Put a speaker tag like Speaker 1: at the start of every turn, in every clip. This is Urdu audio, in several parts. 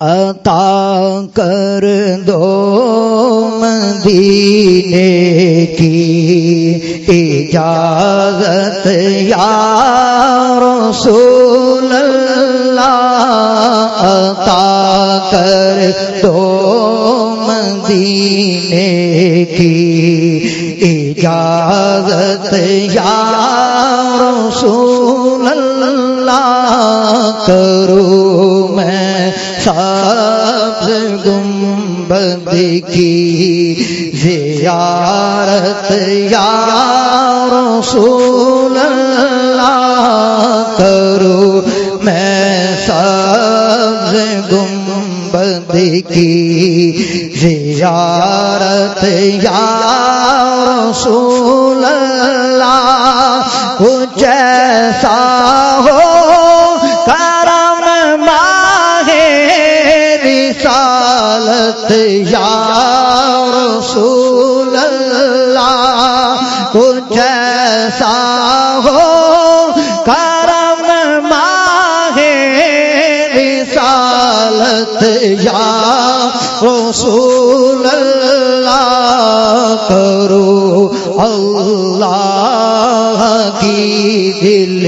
Speaker 1: عطا کر دو مدینے کی اجازت، یا رسول اللہ، عطا کر دو مدینے کی اجازت، یا رسول اللہ کرو میں سب گنبد کی زیارت یا رسول اللہ کرو، میں سب گنبد کی زیارت یا رسول اللہ، کچھ رسالت یا رسول اللہ، کچھ ایسا ہو، کرم ماہے رسالت یا رسول اللہ، کرو اللہ کی دل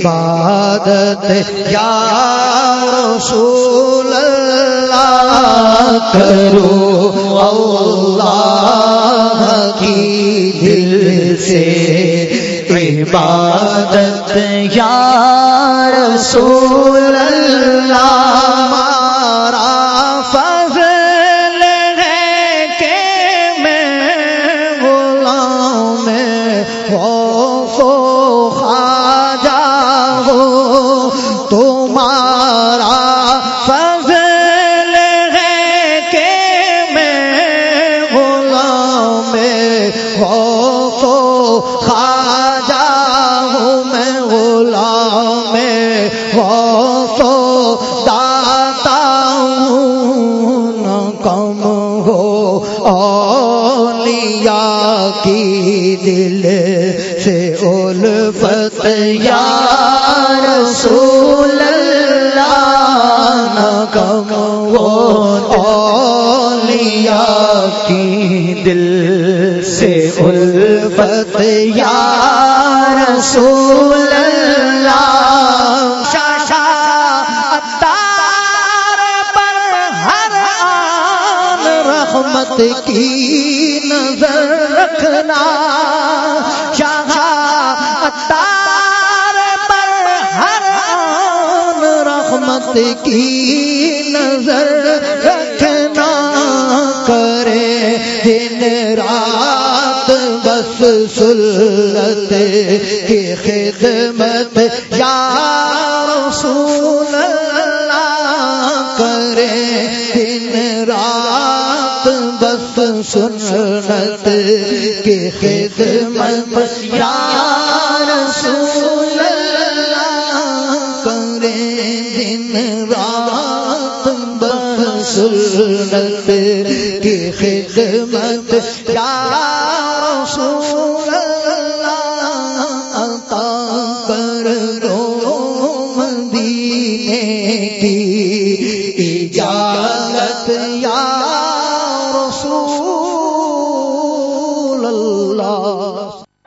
Speaker 1: عبادت یا رسول اللہ کرو اللہ کی دل سے عبادت یا رسول اللہ مارا ہو تمہارا فضل ہے کہ میں غلام خوف و خواجہ ہوں میں غلام خوف اولیاء کی دل سے الفت، یا رسول اللہ، نہ کم ہو اولیاء کی دل سے الفت، یا رسول رحمت کی نظر رکھنا شاہ اتار پر ہر آن رحمت کی نظر رکھنا کرے، دن رات بس سلت کی خدمت یا رسول اللہ کرے، دن رات شب سنت کے خدمت یا رسول اللہ کریں دن رات سنت کی خدمت یا رسول اللہ عطا کر دو مدینے کی اجازت یا رسول اللہ۔